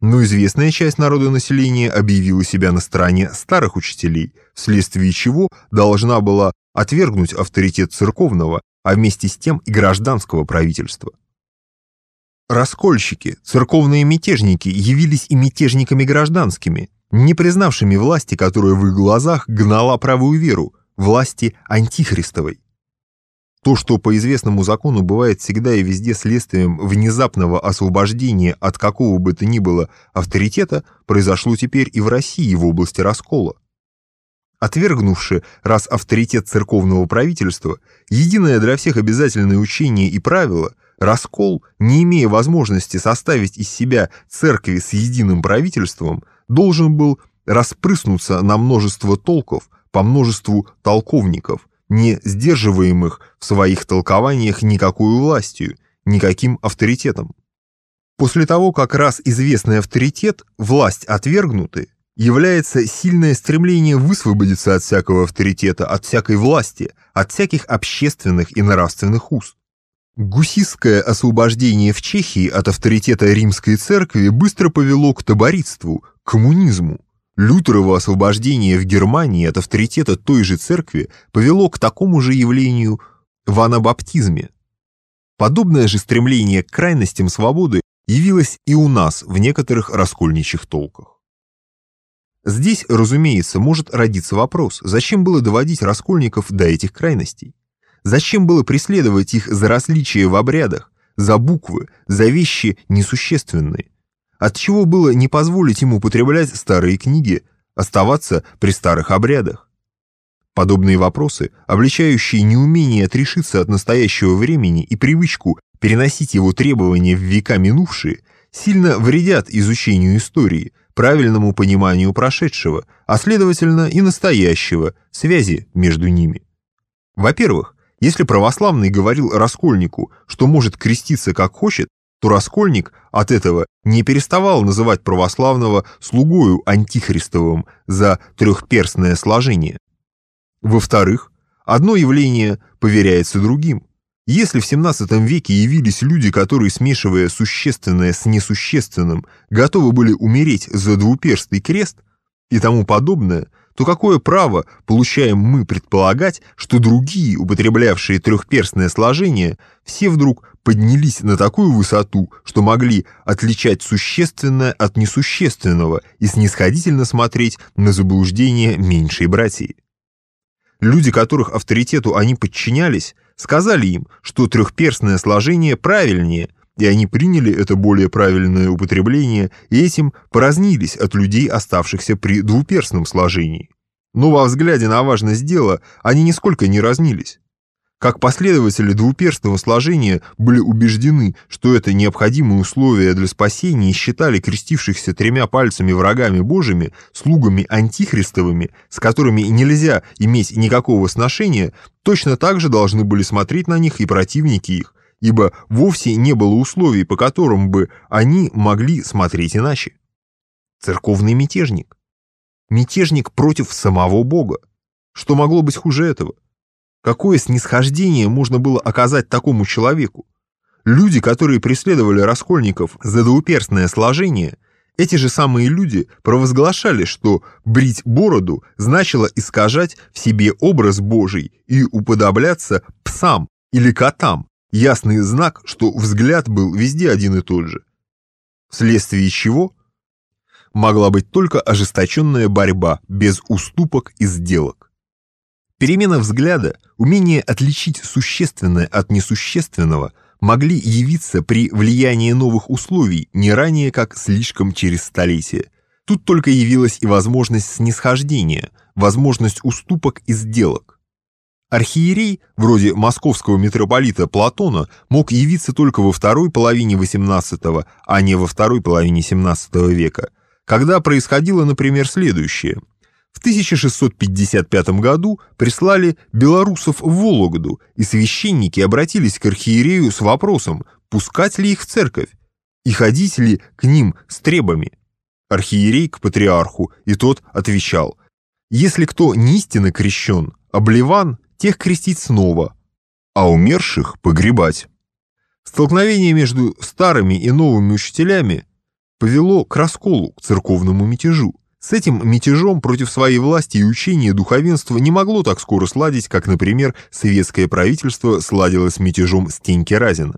Но известная часть народа населения объявила себя на стороне старых учителей, вследствие чего должна была отвергнуть авторитет церковного, а вместе с тем и гражданского правительства. Раскольщики, церковные мятежники явились и мятежниками гражданскими, не признавшими власти, которая в их глазах гнала правую веру, власти антихристовой. То, что по известному закону бывает всегда и везде следствием внезапного освобождения от какого бы то ни было авторитета, произошло теперь и в России в области раскола. Отвергнувши раз авторитет церковного правительства, единое для всех обязательное учение и правило – Раскол, не имея возможности составить из себя церкви с единым правительством, должен был распрыснуться на множество толков по множеству толковников, не сдерживаемых в своих толкованиях никакой властью, никаким авторитетом. После того, как раз известный авторитет, власть отвергнуты, является сильное стремление высвободиться от всякого авторитета, от всякой власти, от всяких общественных и нравственных уст. Гусистское освобождение в Чехии от авторитета римской церкви быстро повело к таборитству, коммунизму. Лютерово освобождение в Германии от авторитета той же церкви повело к такому же явлению в анабаптизме. Подобное же стремление к крайностям свободы явилось и у нас в некоторых раскольничьих толках. Здесь, разумеется, может родиться вопрос, зачем было доводить раскольников до этих крайностей? Зачем было преследовать их за различия в обрядах, за буквы, за вещи несущественные? Отчего было не позволить ему употреблять старые книги, оставаться при старых обрядах? Подобные вопросы, обличающие неумение отрешиться от настоящего времени и привычку переносить его требования в века минувшие, сильно вредят изучению истории, правильному пониманию прошедшего, а следовательно и настоящего, связи между ними. Во-первых, если православный говорил раскольнику, что может креститься как хочет, то раскольник от этого не переставал называть православного слугою антихристовым за трехперстное сложение. Во-вторых, одно явление поверяется другим. Если в XVII веке явились люди, которые, смешивая существенное с несущественным, готовы были умереть за двуперстый крест и тому подобное, то какое право получаем мы предполагать, что другие, употреблявшие трехперстное сложение, все вдруг поднялись на такую высоту, что могли отличать существенное от несущественного и снисходительно смотреть на заблуждение меньшей братьи? Люди, которых авторитету они подчинялись, сказали им, что трехперстное сложение правильнее, и они приняли это более правильное употребление и этим поразнились от людей, оставшихся при двуперстном сложении. Но во взгляде на важность дела они нисколько не разнились. Как последователи двуперстного сложения были убеждены, что это необходимые условия для спасения и считали крестившихся тремя пальцами врагами божьими, слугами антихристовыми, с которыми нельзя иметь никакого сношения, точно так же должны были смотреть на них и противники их, ибо вовсе не было условий, по которым бы они могли смотреть иначе. Церковный мятежник. Мятежник против самого Бога. Что могло быть хуже этого? Какое снисхождение можно было оказать такому человеку? Люди, которые преследовали раскольников за двуперстное сложение, эти же самые люди провозглашали, что брить бороду значило искажать в себе образ Божий и уподобляться псам или котам, Ясный знак, что взгляд был везде один и тот же. Вследствие чего могла быть только ожесточенная борьба без уступок и сделок. Перемена взгляда, умение отличить существенное от несущественного могли явиться при влиянии новых условий не ранее, как слишком через столетия. Тут только явилась и возможность снисхождения, возможность уступок и сделок. Архиерей, вроде московского митрополита Платона, мог явиться только во второй половине XVIII, а не во второй половине XVII века, когда происходило, например, следующее. В 1655 году прислали белорусов в Вологду, и священники обратились к архиерею с вопросом, пускать ли их в церковь и ходить ли к ним с требами. Архиерей к патриарху, и тот отвечал, «Если кто не истинно крещен, обливан тех крестить снова, а умерших погребать. Столкновение между старыми и новыми учителями повело к расколу, к церковному мятежу. С этим мятежом против своей власти и учения духовенства не могло так скоро сладить, как, например, советское правительство сладило с мятежом Стеньки Разина.